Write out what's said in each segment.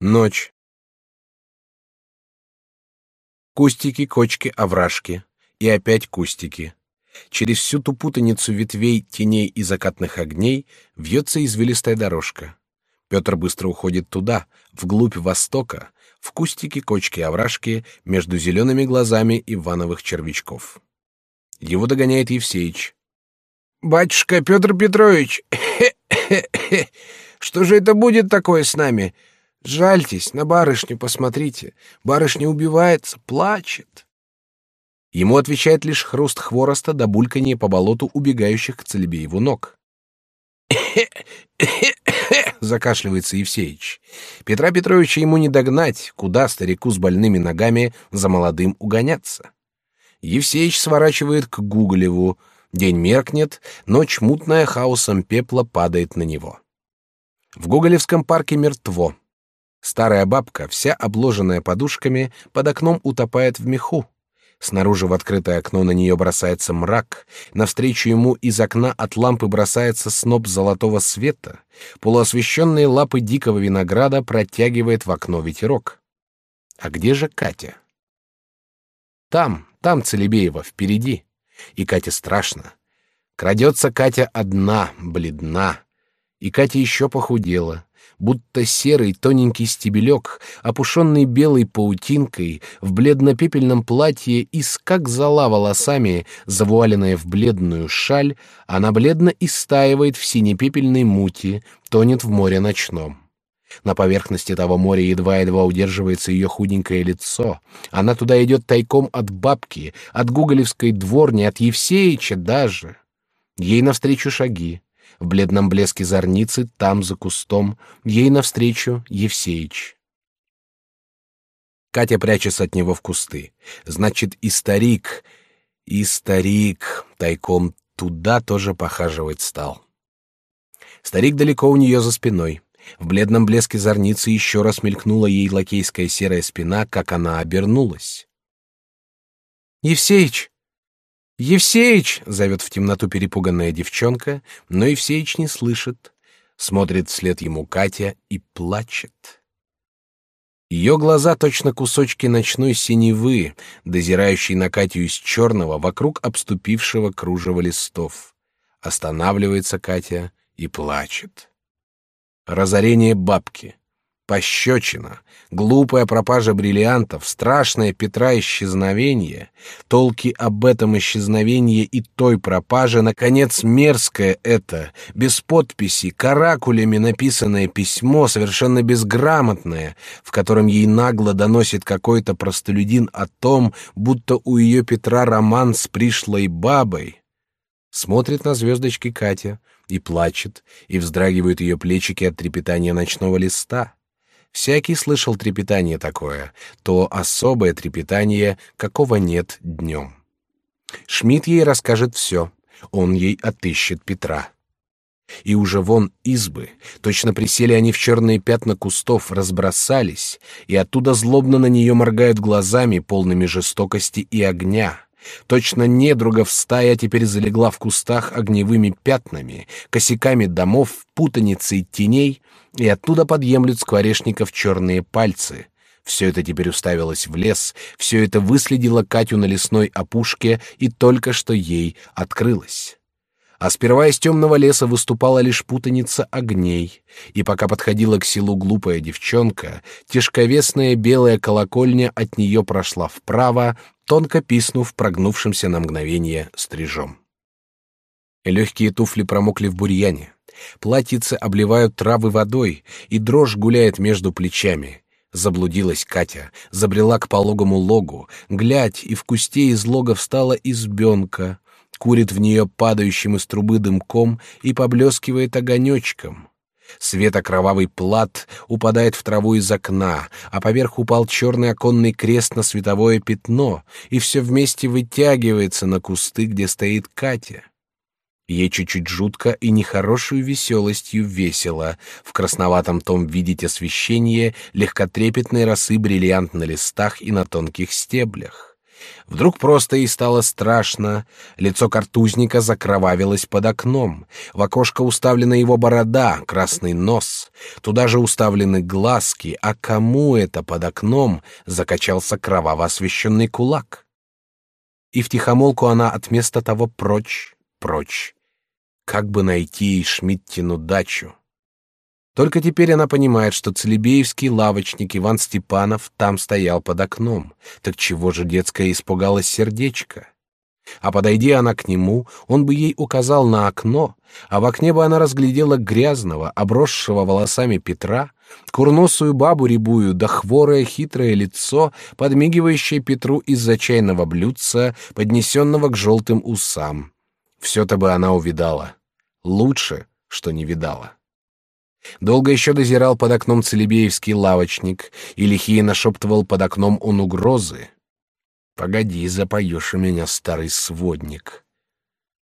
Ночь. Кустики, кочки, овражки. И опять кустики. Через всю ту путаницу ветвей, теней и закатных огней вьется извилистая дорожка. Петр быстро уходит туда, вглубь востока, в кустики, кочки, овражки, между зелеными глазами Ивановых червячков. Его догоняет Евсеич. «Батюшка Петр Петрович, что же это будет такое с нами? Жальтесь, на барышню посмотрите. Барышня убивается, плачет. Ему отвечает лишь хруст хвороста да бульканье по болоту убегающих к Целебееву ног. закашливается Евсеич. Петра Петровича ему не догнать, куда старику с больными ногами за молодым угоняться. Евсеич сворачивает к Гуголеву. День меркнет, ночь мутная хаосом пепла падает на него. В Гоголевском парке мертво. Старая бабка, вся обложенная подушками, под окном утопает в меху. Снаружи в открытое окно на нее бросается мрак, навстречу ему из окна от лампы бросается сноп золотого света, полуосвещенные лапы дикого винограда протягивает в окно ветерок. А где же Катя? Там, там Целебеева, впереди. И Кате страшно. Крадется Катя одна, бледна. И Катя еще похудела будто серый тоненький стебелек, опушенный белой паутинкой, в бледно-пепельном платье и с как зола волосами, завуаленная в бледную шаль, она бледно истаивает в синепепельной мути, тонет в море ночном. На поверхности того моря едва-едва удерживается ее худенькое лицо. Она туда идет тайком от бабки, от гуголевской дворни, от Евсеича даже. Ей навстречу шаги в бледном блеске зорницы, там за кустом, ей навстречу Евсеич. Катя прячется от него в кусты. Значит, и старик, и старик тайком туда тоже похаживать стал. Старик далеко у нее за спиной. В бледном блеске зорницы еще раз мелькнула ей лакейская серая спина, как она обернулась. «Евсеич!» Евсеич зовет в темноту перепуганная девчонка, но Евсеич не слышит. Смотрит вслед ему Катя и плачет. Ее глаза точно кусочки ночной синевы, дозирающие на Катю из черного вокруг обступившего кружева листов. Останавливается Катя и плачет. Разорение бабки пощечина, глупая пропажа бриллиантов, страшное Петра исчезновение, толки об этом исчезновении и той пропаже, наконец, мерзкое это, без подписи, каракулями написанное письмо, совершенно безграмотное, в котором ей нагло доносит какой-то простолюдин о том, будто у ее Петра роман с пришлой бабой. Смотрит на звездочки Катя и плачет, и вздрагивают ее плечики от трепетания ночного листа. Всякий слышал трепетание такое, то особое трепетание, какого нет днем. Шмидт ей расскажет все, он ей отыщет Петра. И уже вон избы, точно присели они в черные пятна кустов, разбросались, и оттуда злобно на нее моргают глазами, полными жестокости и огня. Точно недругов стая теперь залегла в кустах огневыми пятнами, косяками домов, путаницей теней, и оттуда подъемлют скворечников черные пальцы. Все это теперь уставилось в лес, все это выследило Катю на лесной опушке и только что ей открылось. А сперва из темного леса выступала лишь путаница огней, и пока подходила к селу глупая девчонка, тяжковесная белая колокольня от нее прошла вправо, тонко писнув прогнувшимся на мгновение стрижом. Легкие туфли промокли в бурьяне. Платьицы обливают травы водой, и дрожь гуляет между плечами. Заблудилась Катя, забрела к пологому логу, глядь, и в кусте из лога встала избенка, курит в нее падающим из трубы дымком и поблескивает огонечком. Света кровавый плат упадает в траву из окна, а поверх упал черный оконный крест на световое пятно, и все вместе вытягивается на кусты, где стоит Катя. Ей чуть-чуть жутко и нехорошую веселостью весело в красноватом том видеть освещение легкотрепетной росы бриллиант на листах и на тонких стеблях. Вдруг просто ей стало страшно. Лицо картузника закровавилось под окном. В окошко уставлена его борода, красный нос. Туда же уставлены глазки. А кому это под окном закачался кроваво освещенный кулак? И втихомолку она от места того прочь, прочь. Как бы найти Шмидтину дачу? Только теперь она понимает, что целебеевский лавочник Иван Степанов там стоял под окном. Так чего же детская испугалась сердечко? А подойди она к нему, он бы ей указал на окно, а в окне бы она разглядела грязного, обросшего волосами Петра, курносую бабу рябую, да хворое хитрое лицо, подмигивающее Петру из-за чайного блюдца, поднесенного к желтым усам. Все-то бы она увидала. Лучше, что не видала. Долго еще дозирал под окном целебеевский лавочник, и лихие нашептывал под окном он угрозы. «Погоди, запоешь у меня, старый сводник».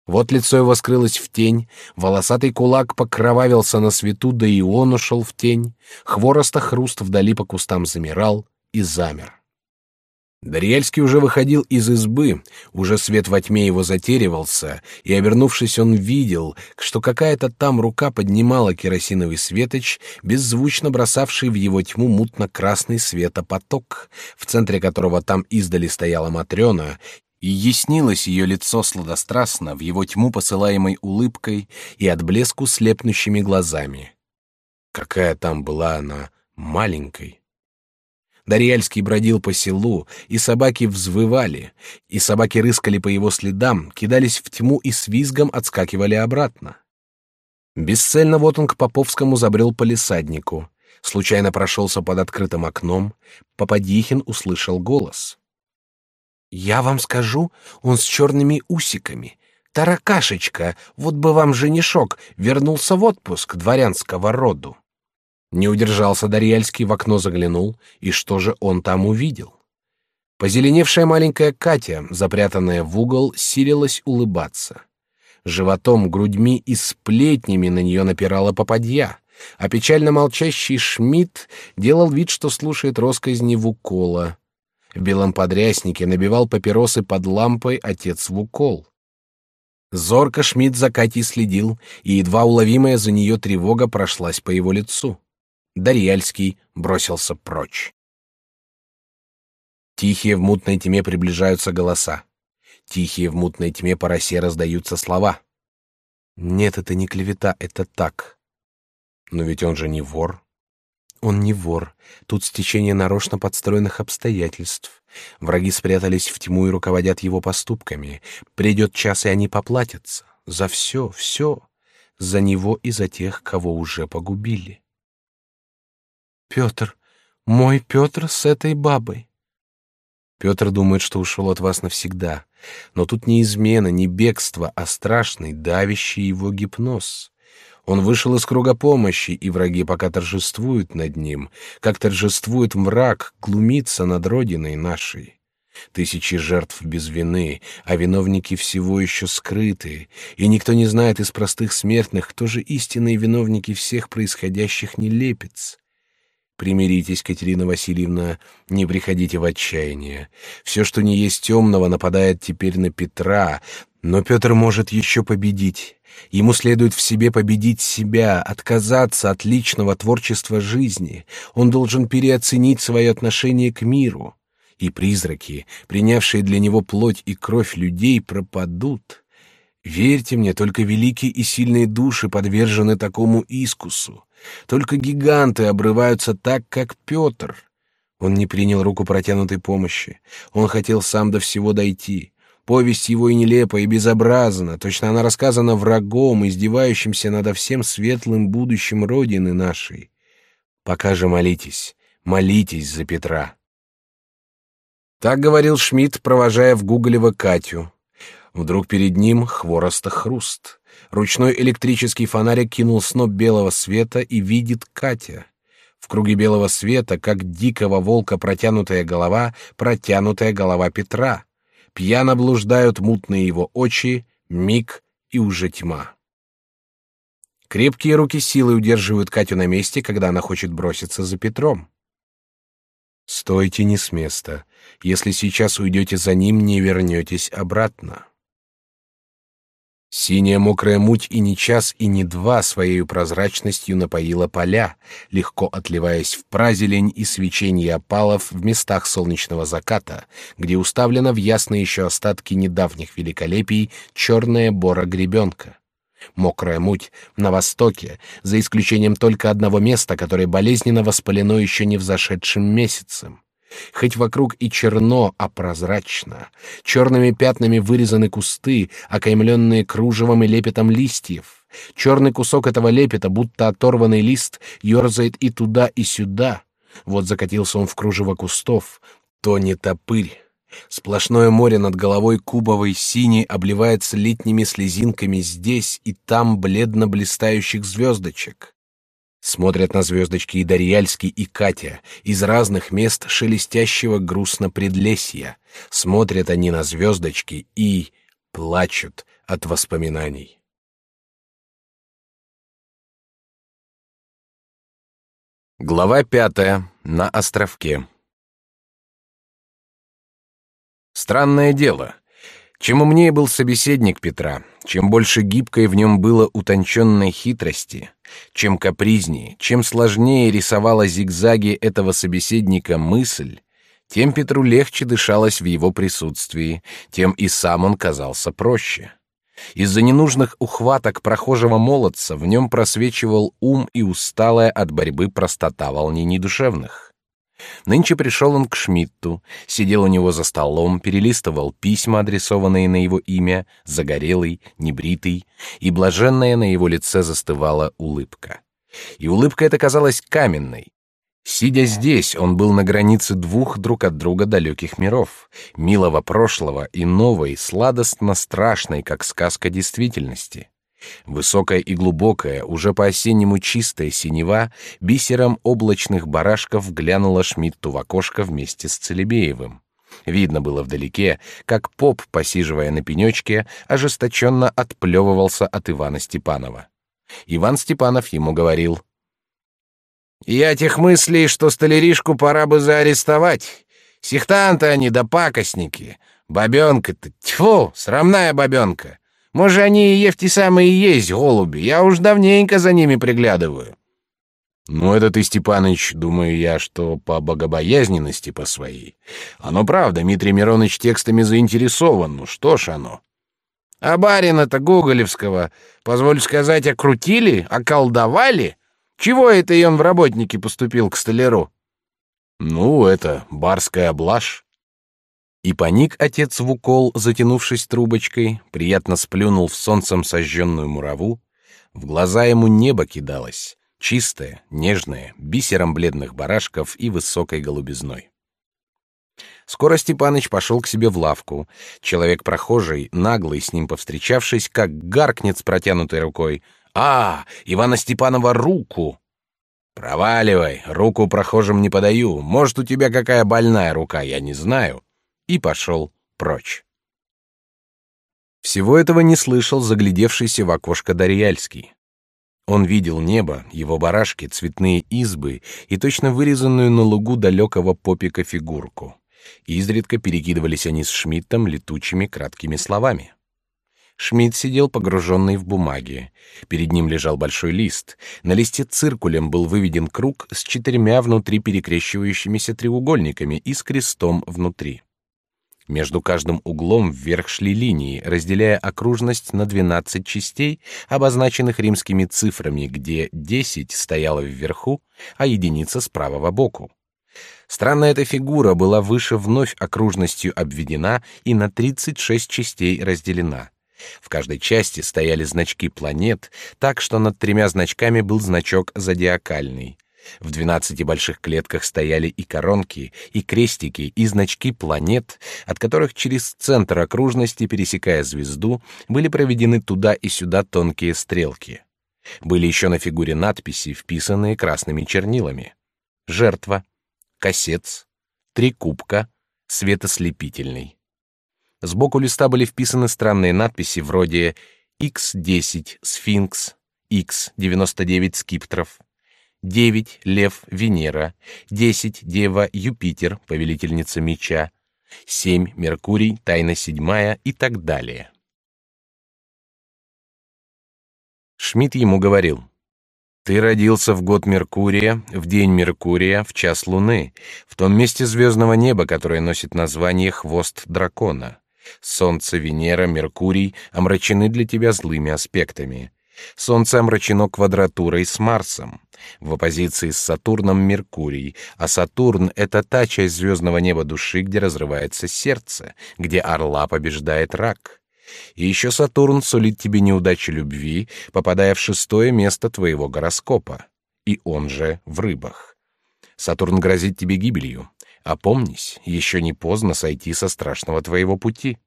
Вот лицо его скрылось в тень, волосатый кулак покровавился на свету, да и он ушел в тень, хвороста хруст вдали по кустам замирал и замер. Дарьяльский уже выходил из избы, уже свет во тьме его затеривался, и, обернувшись, он видел, что какая-то там рука поднимала керосиновый светоч, беззвучно бросавший в его тьму мутно-красный светопоток, в центре которого там издали стояла Матрена, и яснилось ее лицо сладострастно в его тьму посылаемой улыбкой и от блеску слепнущими глазами. Какая там была она маленькой! Дарьяльский бродил по селу, и собаки взвывали, и собаки рыскали по его следам, кидались в тьму и с визгом отскакивали обратно. Бесцельно вот он к Поповскому забрел по лесаднику. Случайно прошелся под открытым окном. Попадихин услышал голос. «Я вам скажу, он с черными усиками. Таракашечка, вот бы вам женишок, вернулся в отпуск дворянского роду». Не удержался Дарьяльский, в окно заглянул, и что же он там увидел? Позеленевшая маленькая Катя, запрятанная в угол, силилась улыбаться. Животом, грудьми и сплетнями на нее напирала попадья, а печально молчащий Шмидт делал вид, что слушает росказни Вукола. В белом подряснике набивал папиросы под лампой отец Вукол. Зорко Шмидт за Катей следил, и едва уловимая за нее тревога прошлась по его лицу. Дарьяльский бросился прочь. Тихие в мутной тьме приближаются голоса. Тихие в мутной тьме по росе раздаются слова. Нет, это не клевета, это так. Но ведь он же не вор. Он не вор. Тут стечение нарочно подстроенных обстоятельств. Враги спрятались в тьму и руководят его поступками. Придет час, и они поплатятся. За все, все. За него и за тех, кого уже погубили. Петр, мой Петр с этой бабой. Петр думает, что ушел от вас навсегда, но тут не измена, не бегство, а страшный, давящий его гипноз. Он вышел из круга помощи, и враги пока торжествуют над ним, как торжествует мрак, глумится над родиной нашей. Тысячи жертв без вины, а виновники всего еще скрыты, и никто не знает из простых смертных, кто же истинные виновники всех происходящих нелепец. Примиритесь, Катерина Васильевна, не приходите в отчаяние. Все, что не есть темного, нападает теперь на Петра, но Петр может еще победить. Ему следует в себе победить себя, отказаться от личного творчества жизни. Он должен переоценить свое отношение к миру. И призраки, принявшие для него плоть и кровь людей, пропадут. Верьте мне, только великие и сильные души подвержены такому искусу. Только гиганты обрываются так, как Петр. Он не принял руку протянутой помощи. Он хотел сам до всего дойти. Повесть его и нелепа, и безобразна. Точно она рассказана врагом, издевающимся над всем светлым будущим Родины нашей. Пока же молитесь, молитесь за Петра. Так говорил Шмидт, провожая в Гуголева Катю. Вдруг перед ним хвороста хруст. Ручной электрический фонарик кинул сноп белого света и видит Катя. В круге белого света, как дикого волка протянутая голова, протянутая голова Петра. Пьяно блуждают мутные его очи, миг и уже тьма. Крепкие руки силой удерживают Катю на месте, когда она хочет броситься за Петром. Стойте не с места. Если сейчас уйдете за ним, не вернетесь обратно. Синяя мокрая муть и не час, и не два своей прозрачностью напоила поля, легко отливаясь в празелень и свечение опалов в местах солнечного заката, где уставлена в ясные еще остатки недавних великолепий черная бора гребенка. Мокрая муть на востоке, за исключением только одного места, которое болезненно воспалено еще не взошедшим месяцем. Хоть вокруг и черно, а прозрачно. Черными пятнами вырезаны кусты, окаймленные кружевом и лепетом листьев. Черный кусок этого лепета, будто оторванный лист, ерзает и туда, и сюда. Вот закатился он в кружево кустов. То не топырь. Сплошное море над головой кубовой синей обливается летними слезинками здесь и там бледно блистающих звездочек. Смотрят на звездочки и Дарьяльский, и Катя, из разных мест шелестящего грустно предлесья. Смотрят они на звездочки и плачут от воспоминаний. Глава пятая. На островке. Странное дело. Чем умнее был собеседник Петра, чем больше гибкой в нем было утонченной хитрости, чем капризнее, чем сложнее рисовала зигзаги этого собеседника мысль, тем Петру легче дышалось в его присутствии, тем и сам он казался проще. Из-за ненужных ухваток прохожего молодца в нем просвечивал ум и усталая от борьбы простота волнений душевных. Нынче пришел он к Шмидту, сидел у него за столом, перелистывал письма, адресованные на его имя, загорелый, небритый, и блаженная на его лице застывала улыбка. И улыбка эта казалась каменной. Сидя здесь, он был на границе двух друг от друга далеких миров, милого прошлого и новой, сладостно страшной, как сказка действительности. Высокая и глубокая, уже по-осеннему чистая синева бисером облачных барашков глянула Шмидту в окошко вместе с Целебеевым. Видно было вдалеке, как поп, посиживая на пенечке, ожесточенно отплевывался от Ивана Степанова. Иван Степанов ему говорил. «Я тех мыслей, что столяришку пора бы заарестовать. Сектанты они да пакостники. Бабенка-то, тьфу, срамная бабенка. Может, они и ефти самые и есть голуби. Я уж давненько за ними приглядываю. Ну, это ты, Степаныч, думаю я, что по богобоязненности по своей. Оно правда, Дмитрий Миронович текстами заинтересован. Ну что ж оно? А барина-то Гоголевского, позволь сказать, окрутили, околдовали? Чего это и он в работники поступил к столяру? Ну, это барская блажь. И паник отец в укол, затянувшись трубочкой, приятно сплюнул в солнцем сожженную мураву. В глаза ему небо кидалось, чистое, нежное, бисером бледных барашков и высокой голубизной. Скоро Степаныч пошел к себе в лавку. Человек прохожий, наглый с ним повстречавшись, как гаркнет с протянутой рукой. «А, Ивана Степанова руку!» «Проваливай, руку прохожим не подаю. Может, у тебя какая больная рука, я не знаю и пошел прочь. Всего этого не слышал заглядевшийся в окошко Дарьяльский. Он видел небо, его барашки, цветные избы и точно вырезанную на лугу далекого попика фигурку. Изредка перекидывались они с Шмидтом летучими краткими словами. Шмидт сидел погруженный в бумаги. Перед ним лежал большой лист. На листе циркулем был выведен круг с четырьмя внутри перекрещивающимися треугольниками и с крестом внутри. Между каждым углом вверх шли линии, разделяя окружность на 12 частей, обозначенных римскими цифрами, где 10 стояло вверху, а единица с правого боку. Странная эта фигура была выше вновь окружностью обведена и на 36 частей разделена. В каждой части стояли значки планет, так что над тремя значками был значок зодиакальный. В двенадцати больших клетках стояли и коронки, и крестики, и значки планет, от которых через центр окружности, пересекая звезду, были проведены туда и сюда тонкие стрелки. Были еще на фигуре надписи, вписанные красными чернилами. Жертва, косец, три кубка, светослепительный. Сбоку листа были вписаны странные надписи вроде X10 сфинкс, X99 скиптров, девять — Лев, Венера, десять — Дева, Юпитер, повелительница меча, семь — Меркурий, тайна седьмая и так далее. Шмидт ему говорил, «Ты родился в год Меркурия, в день Меркурия, в час Луны, в том месте звездного неба, которое носит название «Хвост дракона». Солнце, Венера, Меркурий омрачены для тебя злыми аспектами. Солнце омрачено квадратурой с Марсом. В оппозиции с Сатурном Меркурий, а Сатурн — это та часть звездного неба души, где разрывается сердце, где орла побеждает рак. И еще Сатурн сулит тебе неудачи любви, попадая в шестое место твоего гороскопа, и он же в рыбах. Сатурн грозит тебе гибелью. Опомнись, еще не поздно сойти со страшного твоего пути.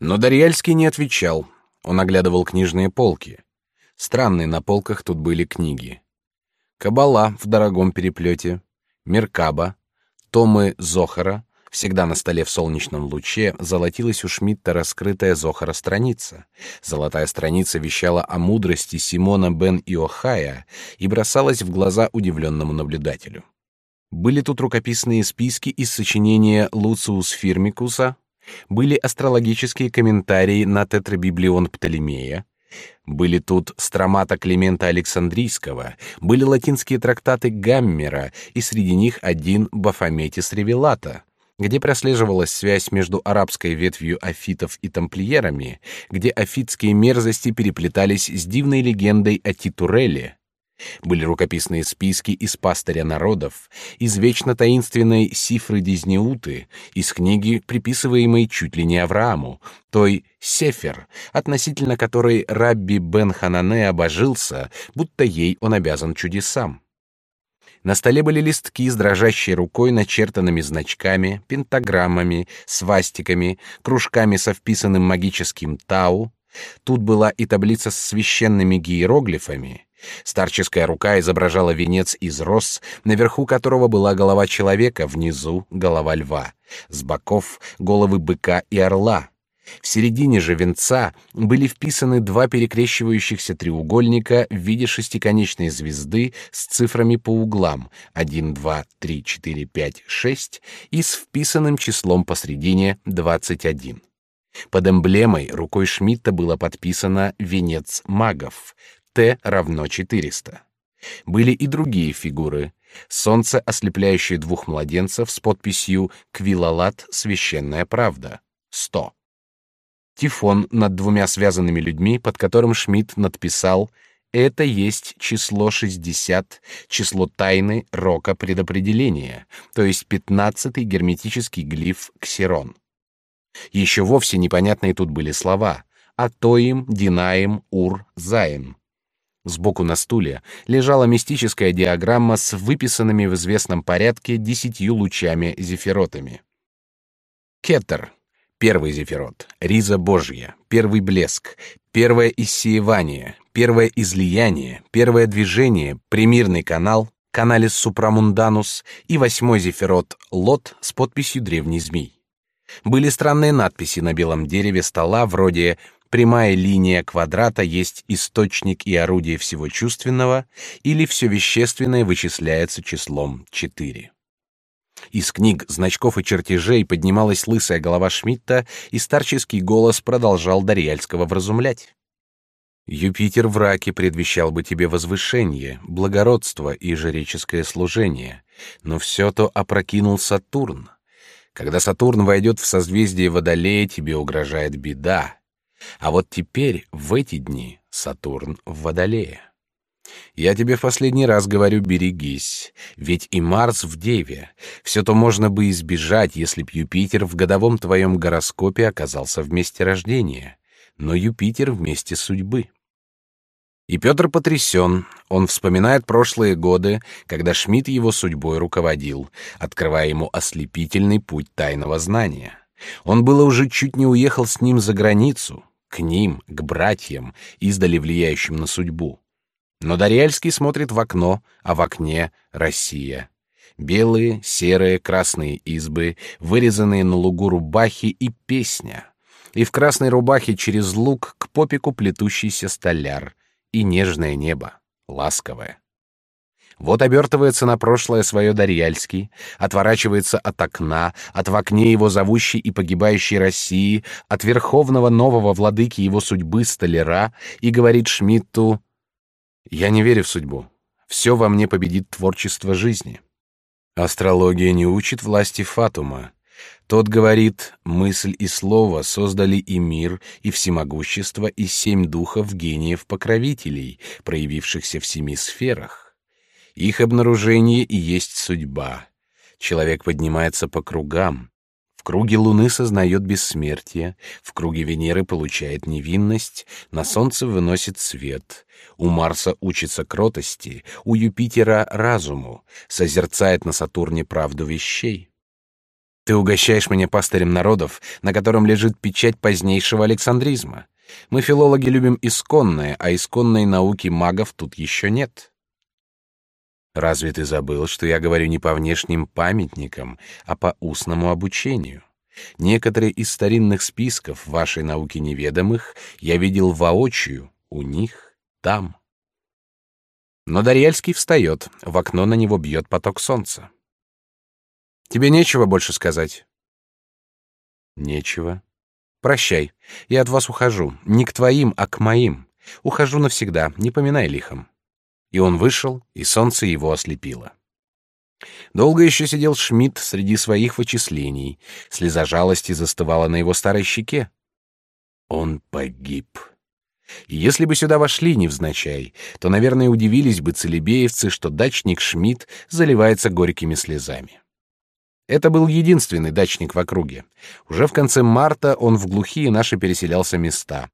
Но Дарьяльский не отвечал. Он оглядывал книжные полки. Странные на полках тут были книги. Кабала в дорогом переплете, Меркаба, томы Зохара, всегда на столе в солнечном луче, золотилась у Шмидта раскрытая Зохара страница. Золотая страница вещала о мудрости Симона бен Иохая и бросалась в глаза удивленному наблюдателю. Были тут рукописные списки из сочинения Луциус Фирмикуса, были астрологические комментарии на тетрабиблион Птолемея, были тут стромата Климента Александрийского, были латинские трактаты Гаммера, и среди них один Бафометис Ревелата, где прослеживалась связь между арабской ветвью афитов и тамплиерами, где афитские мерзости переплетались с дивной легендой о Титуреле, были рукописные списки из пастыря народов, из вечно таинственной Сифры Дизнеуты, из книги, приписываемой чуть ли не Аврааму, той Сефер, относительно которой Рабби бен Ханане обожился, будто ей он обязан чудесам. На столе были листки с дрожащей рукой, начертанными значками, пентаграммами, свастиками, кружками со вписанным магическим тау. Тут была и таблица с священными гиероглифами, Старческая рука изображала венец из роз, наверху которого была голова человека, внизу — голова льва, с боков — головы быка и орла. В середине же венца были вписаны два перекрещивающихся треугольника в виде шестиконечной звезды с цифрами по углам 1, 2, 3, 4, 5, 6 и с вписанным числом посредине 21. Под эмблемой рукой Шмидта было подписано «Венец магов», Т равно 400. Были и другие фигуры. Солнце, ослепляющее двух младенцев с подписью «Квилалат. Священная правда» — 100. Тифон над двумя связанными людьми, под которым Шмидт надписал «Это есть число 60, число тайны рока предопределения, то есть пятнадцатый герметический глиф Ксерон». Еще вовсе непонятные тут были слова «Атоим», «Динаим», «Ур», «Заим». Сбоку на стуле лежала мистическая диаграмма с выписанными в известном порядке десятью лучами-зефиротами. Кетер — первый зефирот, риза Божья, первый блеск, первое иссеивание, первое излияние, первое движение, примирный канал, каналис супрамунданус и восьмой зефирот Лот с подписью древний змей. Были странные надписи на белом дереве стола вроде прямая линия квадрата есть источник и орудие всего чувственного, или все вещественное вычисляется числом 4. Из книг, значков и чертежей поднималась лысая голова Шмидта, и старческий голос продолжал Дарьяльского вразумлять. Юпитер в раке предвещал бы тебе возвышение, благородство и жреческое служение, но все то опрокинул Сатурн. Когда Сатурн войдет в созвездие Водолея, тебе угрожает беда, а вот теперь, в эти дни, Сатурн в Водолее. Я тебе в последний раз говорю, берегись, ведь и Марс в Деве. Все то можно бы избежать, если б Юпитер в годовом твоем гороскопе оказался в месте рождения, но Юпитер в месте судьбы. И Петр потрясен. Он вспоминает прошлые годы, когда Шмидт его судьбой руководил, открывая ему ослепительный путь тайного знания. Он было уже чуть не уехал с ним за границу, к ним, к братьям, издали влияющим на судьбу. Но Дарьяльский смотрит в окно, а в окне — Россия. Белые, серые, красные избы, вырезанные на лугу рубахи и песня. И в красной рубахе через луг к попику плетущийся столяр. И нежное небо, ласковое. Вот обертывается на прошлое свое Дарьяльский, отворачивается от окна, от в окне его зовущей и погибающей России, от верховного нового владыки его судьбы столяра и говорит Шмидту «Я не верю в судьбу. Все во мне победит творчество жизни». Астрология не учит власти Фатума. Тот говорит, мысль и слово создали и мир, и всемогущество, и семь духов гениев-покровителей, проявившихся в семи сферах. Их обнаружение и есть судьба. Человек поднимается по кругам. В круге Луны сознает бессмертие, в круге Венеры получает невинность, на Солнце выносит свет, у Марса учится кротости, у Юпитера — разуму, созерцает на Сатурне правду вещей. Ты угощаешь меня пастырем народов, на котором лежит печать позднейшего александризма. Мы, филологи, любим исконное, а исконной науки магов тут еще нет. Разве ты забыл, что я говорю не по внешним памятникам, а по устному обучению? Некоторые из старинных списков вашей науки неведомых я видел воочию, у них, там. Но Дарьяльский встает, в окно на него бьет поток солнца. Тебе нечего больше сказать? Нечего. Прощай, я от вас ухожу, не к твоим, а к моим. Ухожу навсегда, не поминай лихом. И он вышел, и солнце его ослепило. Долго еще сидел Шмидт среди своих вычислений. Слеза жалости застывала на его старой щеке. Он погиб. И если бы сюда вошли невзначай, то, наверное, удивились бы целебеевцы, что дачник Шмидт заливается горькими слезами. Это был единственный дачник в округе. Уже в конце марта он в глухие наши переселялся места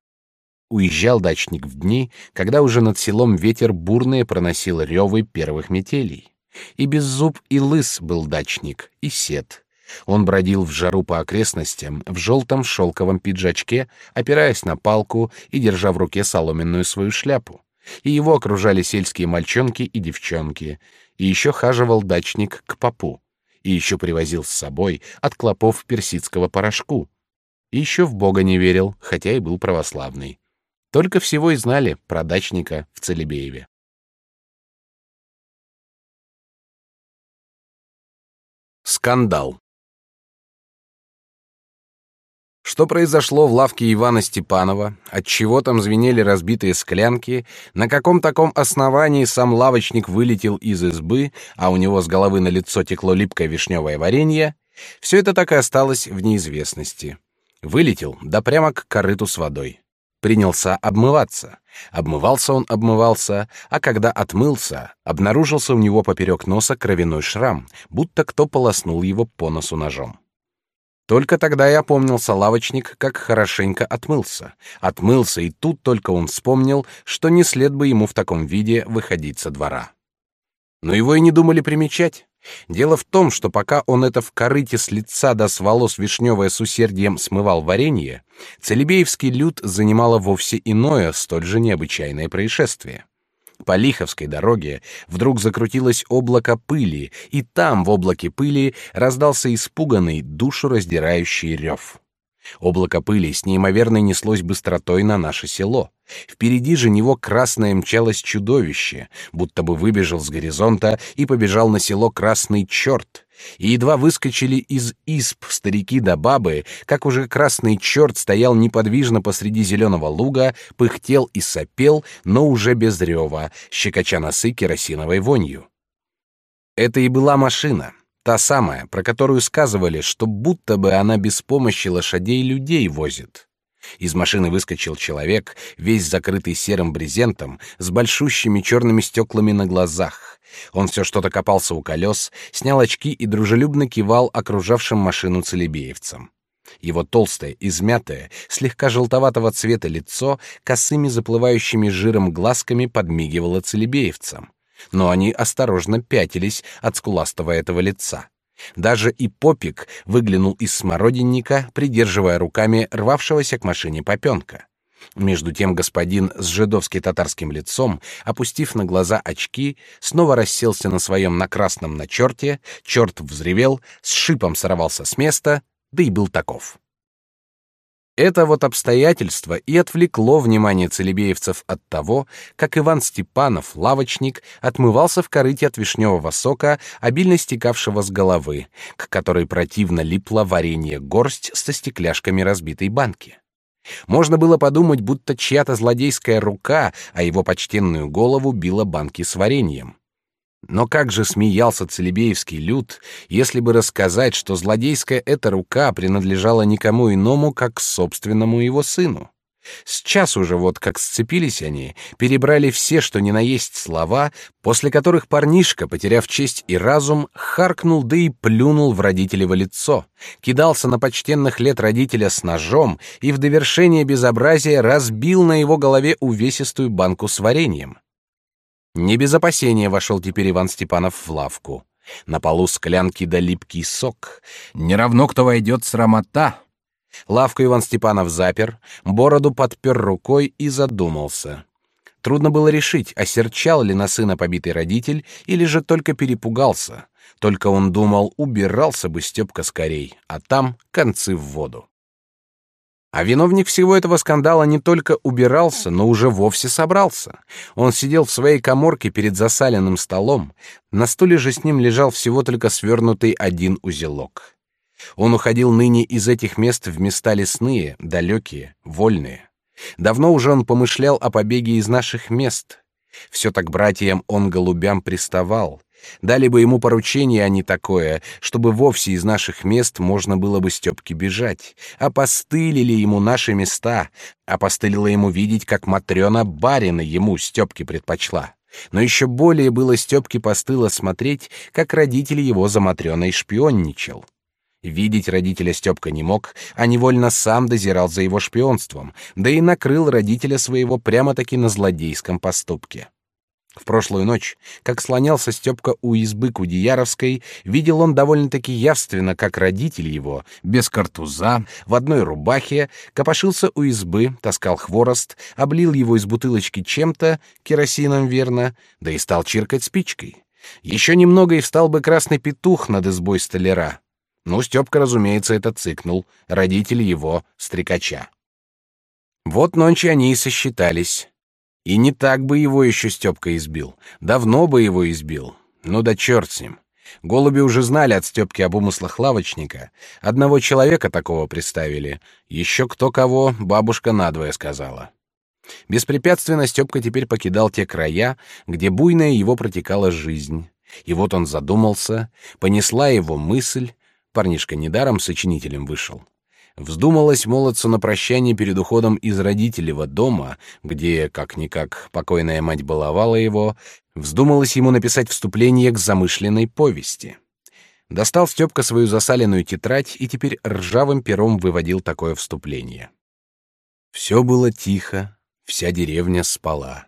уезжал дачник в дни, когда уже над селом ветер бурные проносил ревы первых метелей. И без зуб и лыс был дачник, и сед. Он бродил в жару по окрестностям, в желтом шелковом пиджачке, опираясь на палку и держа в руке соломенную свою шляпу. И его окружали сельские мальчонки и девчонки. И еще хаживал дачник к попу. И еще привозил с собой от клопов персидского порошку. И еще в Бога не верил, хотя и был православный. Только всего и знали про дачника в Целебееве. Скандал. Что произошло в лавке Ивана Степанова, от чего там звенели разбитые склянки, на каком таком основании сам лавочник вылетел из избы, а у него с головы на лицо текло липкое вишневое варенье, все это так и осталось в неизвестности. Вылетел, да прямо к корыту с водой принялся обмываться. Обмывался он, обмывался, а когда отмылся, обнаружился у него поперек носа кровяной шрам, будто кто полоснул его по носу ножом. Только тогда я опомнился лавочник, как хорошенько отмылся. Отмылся, и тут только он вспомнил, что не след бы ему в таком виде выходить со двора. Но его и не думали примечать. Дело в том, что пока он это в корыте с лица до с волос вишневое с усердием смывал варенье, Целебеевский люд занимало вовсе иное, столь же необычайное происшествие. По Лиховской дороге вдруг закрутилось облако пыли, и там, в облаке пыли, раздался испуганный, душу раздирающий рев. Облако пыли с неимоверной неслось быстротой на наше село. Впереди же него красное мчалось чудовище, будто бы выбежал с горизонта и побежал на село красный черт. И едва выскочили из исп старики да бабы, как уже красный черт стоял неподвижно посреди зеленого луга, пыхтел и сопел, но уже без рева, щекоча носы керосиновой вонью. Это и была машина. Та самая, про которую сказывали, что будто бы она без помощи лошадей людей возит. Из машины выскочил человек, весь закрытый серым брезентом, с большущими черными стеклами на глазах. Он все что-то копался у колес, снял очки и дружелюбно кивал окружавшим машину целебеевцам. Его толстое, измятое, слегка желтоватого цвета лицо косыми заплывающими жиром глазками подмигивало целебеевцам но они осторожно пятились от скуластого этого лица. Даже и попик выглянул из смородинника, придерживая руками рвавшегося к машине попенка. Между тем господин с жидовски-татарским лицом, опустив на глаза очки, снова расселся на своем накрасном начерте, черт взревел, с шипом сорвался с места, да и был таков. Это вот обстоятельство и отвлекло внимание целебеевцев от того, как Иван Степанов, лавочник, отмывался в корыте от вишневого сока, обильно стекавшего с головы, к которой противно липла варенье горсть со стекляшками разбитой банки. Можно было подумать, будто чья-то злодейская рука, а его почтенную голову била банки с вареньем. Но как же смеялся Целебеевский люд, если бы рассказать, что злодейская эта рука принадлежала никому иному, как собственному его сыну. Сейчас уже вот как сцепились они, перебрали все, что ни на есть слова, после которых парнишка, потеряв честь и разум, харкнул да и плюнул в родителево лицо, кидался на почтенных лет родителя с ножом и в довершение безобразия разбил на его голове увесистую банку с вареньем. Не без опасения вошел теперь Иван Степанов в лавку. На полу склянки да липкий сок. Не равно кто войдет срамота. Лавку Иван Степанов запер, бороду подпер рукой и задумался. Трудно было решить, осерчал ли на сына побитый родитель или же только перепугался. Только он думал, убирался бы Степка скорей, а там концы в воду. А виновник всего этого скандала не только убирался, но уже вовсе собрался. Он сидел в своей каморке перед засаленным столом. На стуле же с ним лежал всего только свернутый один узелок. Он уходил ныне из этих мест в места лесные, далекие, вольные. Давно уже он помышлял о побеге из наших мест. Все так братьям он голубям приставал. Дали бы ему поручение, а не такое, чтобы вовсе из наших мест можно было бы Степке бежать. Опостылили ему наши места, опостылило ему видеть, как Матрена барина ему Степке предпочла. Но еще более было Степке постыло смотреть, как родители его за Матреной шпионничал. Видеть родителя Степка не мог, а невольно сам дозирал за его шпионством, да и накрыл родителя своего прямо-таки на злодейском поступке. В прошлую ночь, как слонялся Степка у избы Кудеяровской, видел он довольно-таки явственно, как родитель его, без картуза, в одной рубахе, копошился у избы, таскал хворост, облил его из бутылочки чем-то, керосином верно, да и стал чиркать спичкой. Еще немного и встал бы красный петух над избой столяра. Ну, Степка, разумеется, это цыкнул, родитель его — стрекача. Вот ночи они и сосчитались. И не так бы его еще Степка избил. Давно бы его избил. Ну да черт с ним. Голуби уже знали от Степки об умыслах лавочника. Одного человека такого представили. Еще кто кого, бабушка надвое сказала. Беспрепятственно Степка теперь покидал те края, где буйная его протекала жизнь. И вот он задумался, понесла его мысль, парнишка недаром сочинителем вышел, Вздумалось молодцу на прощание перед уходом из родителева дома, где, как-никак, покойная мать баловала его, вздумалось ему написать вступление к замышленной повести. Достал Степка свою засаленную тетрадь и теперь ржавым пером выводил такое вступление. Все было тихо, вся деревня спала.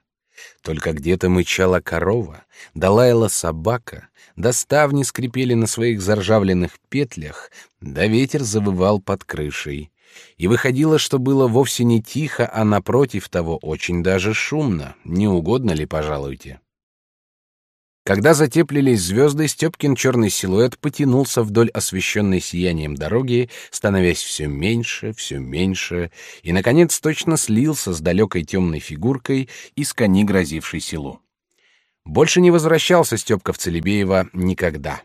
Только где-то мычала корова, да лаяла собака, да ставни скрипели на своих заржавленных петлях, да ветер завывал под крышей. И выходило, что было вовсе не тихо, а напротив того очень даже шумно. Не угодно ли, пожалуйте? Когда затеплились звезды, Степкин черный силуэт потянулся вдоль освещенной сиянием дороги, становясь все меньше, все меньше, и, наконец, точно слился с далекой темной фигуркой из кони грозившей селу. Больше не возвращался Степка в Целебеево никогда.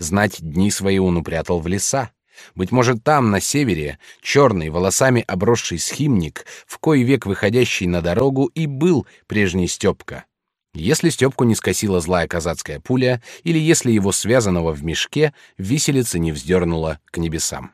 Знать дни свои он упрятал в леса. Быть может, там, на севере, черный, волосами обросший схимник, в кой век выходящий на дорогу, и был прежний Степка — если Степку не скосила злая казацкая пуля, или если его связанного в мешке виселица не вздернула к небесам.